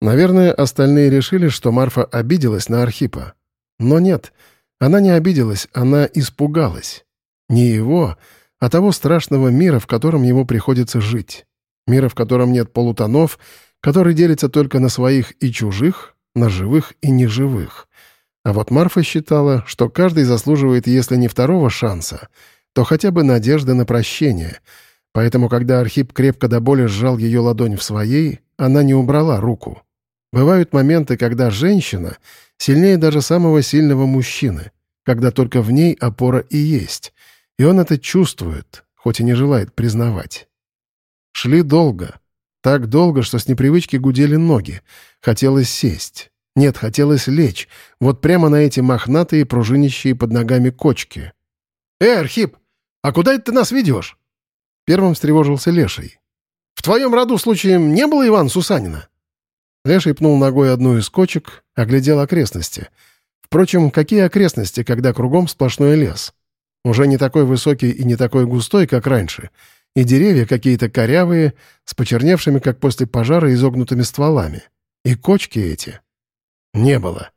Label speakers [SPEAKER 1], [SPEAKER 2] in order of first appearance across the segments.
[SPEAKER 1] Наверное, остальные решили, что Марфа обиделась на Архипа. Но нет, она не обиделась, она испугалась. Не его, а того страшного мира, в котором ему приходится жить. Мира, в котором нет полутонов, который делится только на своих и чужих, на живых и неживых. А вот Марфа считала, что каждый заслуживает, если не второго шанса, то хотя бы надежды на прощение. Поэтому, когда Архип крепко до боли сжал ее ладонь в своей, она не убрала руку. Бывают моменты, когда женщина сильнее даже самого сильного мужчины, когда только в ней опора и есть, и он это чувствует, хоть и не желает признавать. Шли долго. Так долго, что с непривычки гудели ноги. Хотелось сесть. Нет, хотелось лечь. Вот прямо на эти мохнатые, пружинищие под ногами кочки. «Эй, Архип, а куда это ты нас ведешь?» Первым встревожился Леший. «В твоем роду случаем не было Ивана Сусанина?» Леший пнул ногой одну из кочек, оглядел окрестности. Впрочем, какие окрестности, когда кругом сплошной лес? Уже не такой высокий и не такой густой, как раньше. И деревья какие-то корявые, с почерневшими, как после пожара, изогнутыми стволами. И кочки эти. Не было.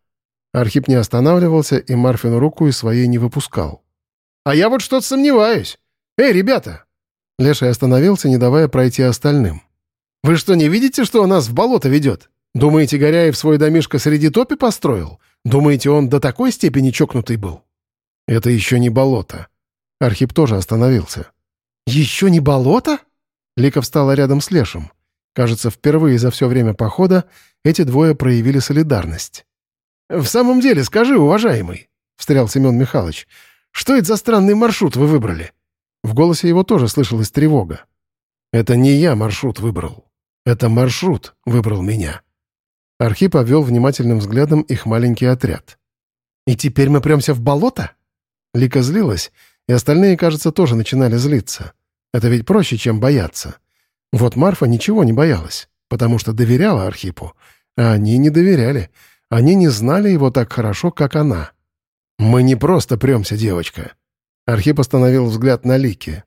[SPEAKER 1] Архип не останавливался и Марфину руку из своей не выпускал. «А я вот что-то сомневаюсь. Эй, ребята!» Леший остановился, не давая пройти остальным. «Вы что, не видите, что он нас в болото ведет? Думаете, Горяев свой домишко среди топи построил? Думаете, он до такой степени чокнутый был?» «Это еще не болото». Архип тоже остановился. «Еще не болото?» Лика встала рядом с Лешем. Кажется, впервые за все время похода эти двое проявили солидарность. «В самом деле, скажи, уважаемый», — встрял Семен Михайлович, «что это за странный маршрут вы выбрали?» В голосе его тоже слышалась тревога. «Это не я маршрут выбрал. Это маршрут выбрал меня». Архип обвел внимательным взглядом их маленький отряд. «И теперь мы прямся в болото?» Лика злилась, и остальные, кажется, тоже начинали злиться. Это ведь проще, чем бояться. Вот Марфа ничего не боялась, потому что доверяла Архипу, а они не доверяли. Они не знали его так хорошо, как она. «Мы не просто премся, девочка». Архип остановил взгляд на Лике.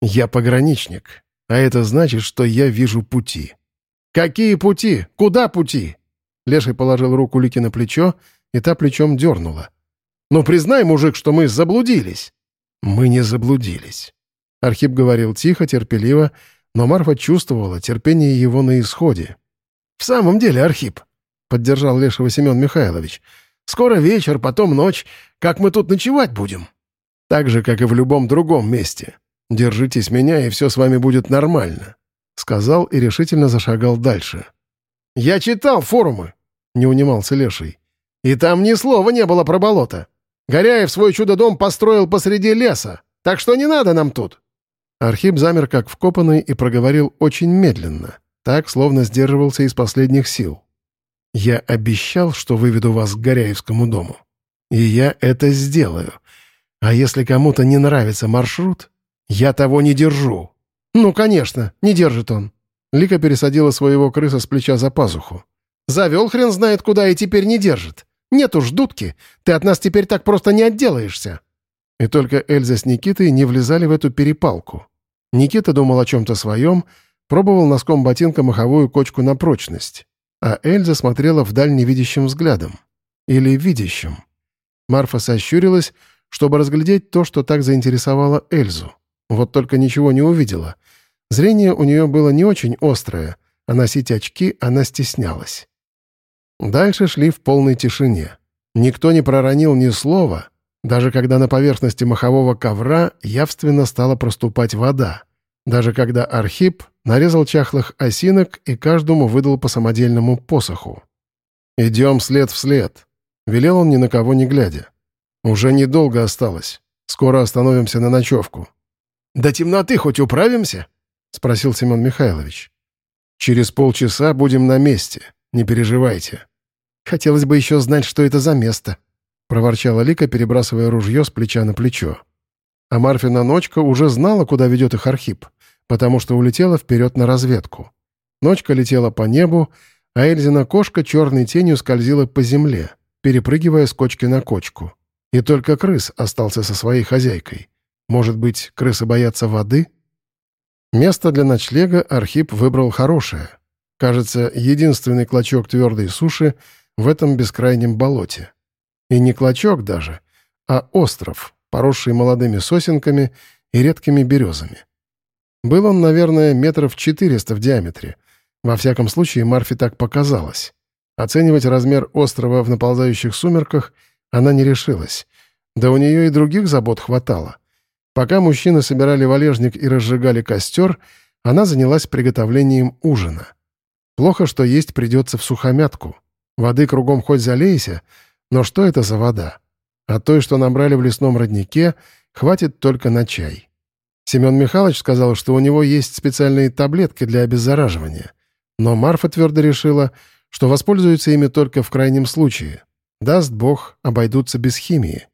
[SPEAKER 1] «Я пограничник, а это значит, что я вижу пути». «Какие пути? Куда пути?» Леший положил руку Лике на плечо, и та плечом дернула. «Ну, признай, мужик, что мы заблудились». «Мы не заблудились». Архип говорил тихо, терпеливо, но Марфа чувствовала терпение его на исходе. «В самом деле, Архип», — поддержал Лешего Семен Михайлович, «скоро вечер, потом ночь. Как мы тут ночевать будем?» «Так же, как и в любом другом месте. Держитесь меня, и все с вами будет нормально», — сказал и решительно зашагал дальше. «Я читал форумы», — не унимался Леший. «И там ни слова не было про болото. Горяев свой чудо-дом построил посреди леса, так что не надо нам тут». Архип замер как вкопанный и проговорил очень медленно, так, словно сдерживался из последних сил. «Я обещал, что выведу вас к Горяевскому дому. И я это сделаю. А если кому-то не нравится маршрут, я того не держу». «Ну, конечно, не держит он». Лика пересадила своего крыса с плеча за пазуху. «Завел хрен знает куда и теперь не держит. Нет уж, дудки, ты от нас теперь так просто не отделаешься». И только Эльза с Никитой не влезали в эту перепалку. Никита думал о чем-то своем, пробовал носком ботинка маховую кочку на прочность, а Эльза смотрела вдаль невидящим взглядом. Или видящим. Марфа сощурилась, чтобы разглядеть то, что так заинтересовало Эльзу. Вот только ничего не увидела. Зрение у нее было не очень острое, а носить очки она стеснялась. Дальше шли в полной тишине. Никто не проронил ни слова, даже когда на поверхности махового ковра явственно стала проступать вода. Даже когда Архип нарезал чахлых осинок и каждому выдал по самодельному посоху. «Идем след в след», — велел он ни на кого не глядя. «Уже недолго осталось. Скоро остановимся на ночевку». «До темноты хоть управимся?» — спросил Семен Михайлович. «Через полчаса будем на месте. Не переживайте».
[SPEAKER 2] «Хотелось бы еще знать, что это за место», — проворчала Лика, перебрасывая ружье с плеча на плечо.
[SPEAKER 1] А Марфина ночка уже знала, куда ведет их Архип, потому что улетела вперед на разведку. Ночка летела по небу, а Эльзина кошка черной тенью скользила по земле, перепрыгивая с кочки на кочку. И только крыс остался со своей хозяйкой. Может быть, крысы боятся воды? Место для ночлега Архип выбрал хорошее. Кажется, единственный клочок твердой суши в этом бескрайнем болоте. И не клочок даже, а остров, поросший молодыми сосенками и редкими березами. Был он, наверное, метров 400 в диаметре. Во всяком случае, Марфе так показалось. Оценивать размер острова в наползающих сумерках она не решилась. Да у нее и других забот хватало. Пока мужчины собирали валежник и разжигали костер, она занялась приготовлением ужина. Плохо, что есть придется в сухомятку. Воды кругом хоть залейся, но что это за вода? А той, что набрали в лесном роднике, хватит только на чай. Семен Михайлович сказал, что у него есть специальные таблетки для обеззараживания. Но Марфа твердо решила, что воспользуется ими только в крайнем случае. Даст Бог, обойдутся без химии.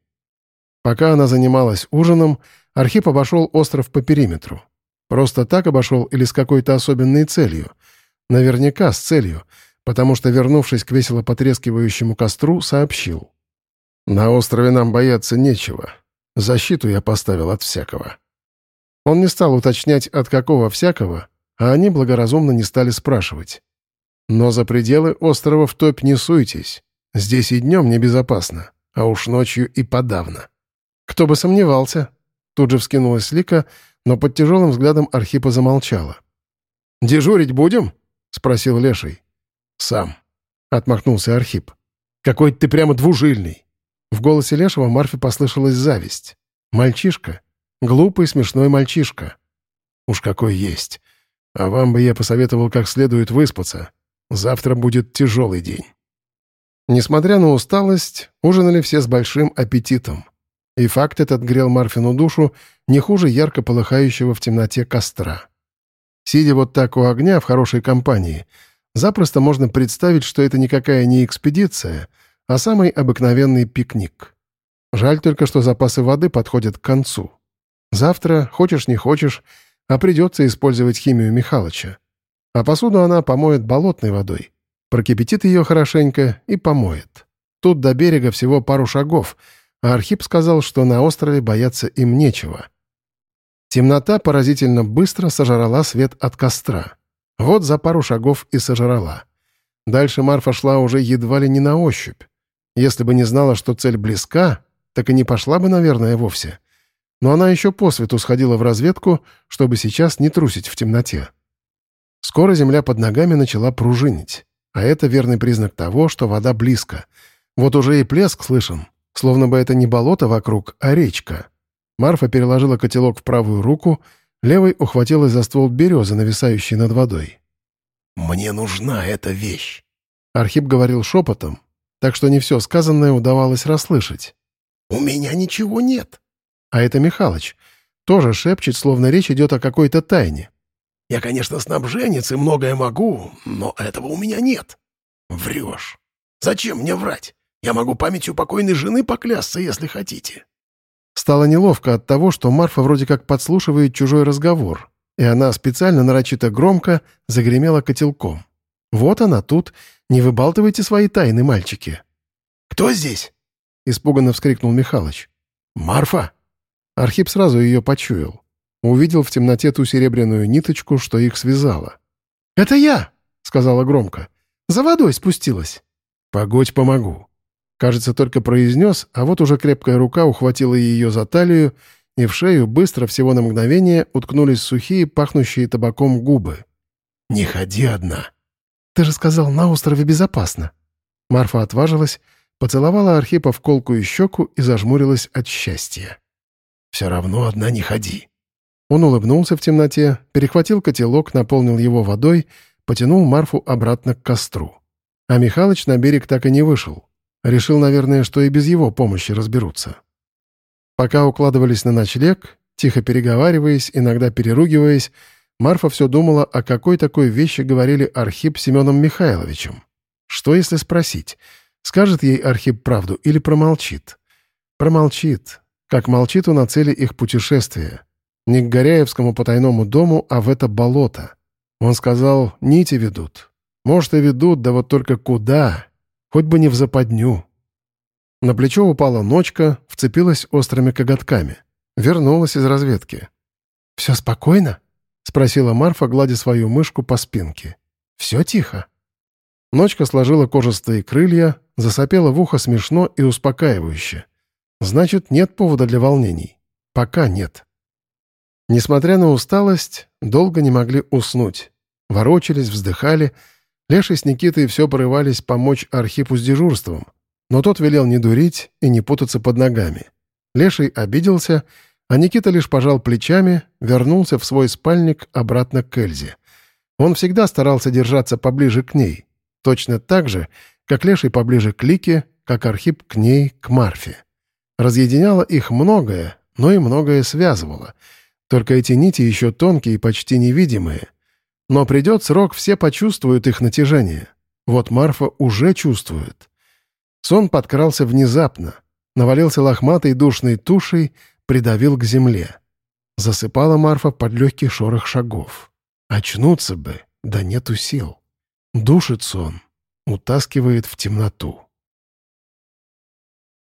[SPEAKER 1] Пока она занималась ужином, Архип обошел остров по периметру. Просто так обошел или с какой-то особенной целью? Наверняка с целью, потому что, вернувшись к весело потрескивающему костру, сообщил. «На острове нам бояться нечего. Защиту я поставил от всякого». Он не стал уточнять, от какого всякого, а они благоразумно не стали спрашивать. «Но за пределы острова в топь не суйтесь. Здесь и днем небезопасно, а уж ночью и подавно». «Кто бы сомневался?» Тут же вскинулась Лика, но под тяжелым взглядом Архипа замолчала. «Дежурить будем?» — спросил Леший. «Сам», — отмахнулся Архип. «Какой ты прямо двужильный!» В голосе Лешего Марфе послышалась зависть. «Мальчишка. Глупый, смешной мальчишка. Уж какой есть. А вам бы я посоветовал как следует выспаться. Завтра будет тяжелый день». Несмотря на усталость, ужинали все с большим аппетитом. И факт этот грел Марфину душу не хуже ярко полыхающего в темноте костра. Сидя вот так у огня в хорошей компании — Запросто можно представить, что это никакая не экспедиция, а самый обыкновенный пикник. Жаль только, что запасы воды подходят к концу. Завтра, хочешь не хочешь, а придется использовать химию Михалыча. А посуду она помоет болотной водой. Прокипятит ее хорошенько и помоет. Тут до берега всего пару шагов, а Архип сказал, что на острове бояться им нечего. Темнота поразительно быстро сожрала свет от костра. Вот за пару шагов и сожрала. Дальше Марфа шла уже едва ли не на ощупь. Если бы не знала, что цель близка, так и не пошла бы, наверное, вовсе. Но она еще по свету сходила в разведку, чтобы сейчас не трусить в темноте. Скоро земля под ногами начала пружинить, а это верный признак того, что вода близко. Вот уже и плеск слышен, словно бы это не болото вокруг, а речка. Марфа переложила котелок в правую руку — Левой ухватилась за ствол березы, нависающей над водой.
[SPEAKER 2] «Мне нужна эта вещь!»
[SPEAKER 1] Архип говорил шепотом, так что не все сказанное удавалось расслышать.
[SPEAKER 2] «У меня ничего нет!»
[SPEAKER 1] А это Михалыч. Тоже шепчет, словно речь идет о какой-то тайне.
[SPEAKER 2] «Я, конечно, снабженец и многое могу, но этого у меня нет!» «Врешь! Зачем мне врать? Я могу памятью покойной жены поклясться, если хотите!»
[SPEAKER 1] Стало неловко от того, что Марфа вроде как подслушивает чужой разговор, и она специально нарочито громко загремела котелком. «Вот она тут. Не выбалтывайте свои тайны, мальчики».
[SPEAKER 2] «Кто здесь?»
[SPEAKER 1] — испуганно вскрикнул Михалыч.
[SPEAKER 2] «Марфа!»
[SPEAKER 1] Архип сразу ее почуял. Увидел в темноте ту серебряную ниточку, что их связало.
[SPEAKER 2] «Это я!»
[SPEAKER 1] — сказала громко. «За водой спустилась». «Погодь, помогу». Кажется, только произнес, а вот уже крепкая рука ухватила ее за талию, и в шею быстро, всего на мгновение, уткнулись сухие, пахнущие табаком губы.
[SPEAKER 2] «Не ходи одна».
[SPEAKER 1] «Ты же сказал, на острове безопасно». Марфа отважилась, поцеловала Архипа в колкую щеку и зажмурилась от счастья.
[SPEAKER 2] «Все равно одна не ходи».
[SPEAKER 1] Он улыбнулся в темноте, перехватил котелок, наполнил его водой, потянул Марфу обратно к костру. А Михалыч на берег так и не вышел. Решил, наверное, что и без его помощи разберутся. Пока укладывались на ночлег, тихо переговариваясь, иногда переругиваясь, Марфа все думала, о какой такой вещи говорили Архип Семеном Михайловичем. Что если спросить? Скажет ей Архип правду или промолчит? Промолчит, как молчит он о цели их путешествия. Не к Горяевскому потайному дому, а в это болото. Он сказал, нити ведут. Может, и ведут, да вот только куда? Хоть бы не в западню. На плечо упала ночка, вцепилась острыми коготками. Вернулась из разведки. «Все спокойно?» — спросила Марфа, гладя свою мышку по спинке. Все тихо. Ночка сложила кожистые крылья, засопела в ухо смешно и успокаивающе. Значит, нет повода для волнений. Пока нет. Несмотря на усталость, долго не могли уснуть. Ворочались, вздыхали. Леший с Никитой все порывались помочь Архипу с дежурством. Но тот велел не дурить и не путаться под ногами. Леший обиделся, а Никита лишь пожал плечами, вернулся в свой спальник обратно к Эльзе. Он всегда старался держаться поближе к ней. Точно так же, как Леший поближе к Лике, как Архип к ней, к Марфе. Разъединяло их многое, но и многое связывало — только эти нити еще тонкие и почти невидимые. Но придет срок, все почувствуют их натяжение. Вот Марфа уже чувствует. Сон подкрался внезапно, навалился лохматой душной тушей, придавил к земле. Засыпала Марфа под легкий шорох шагов. Очнуться бы, да нету сил. Душит сон, утаскивает в темноту.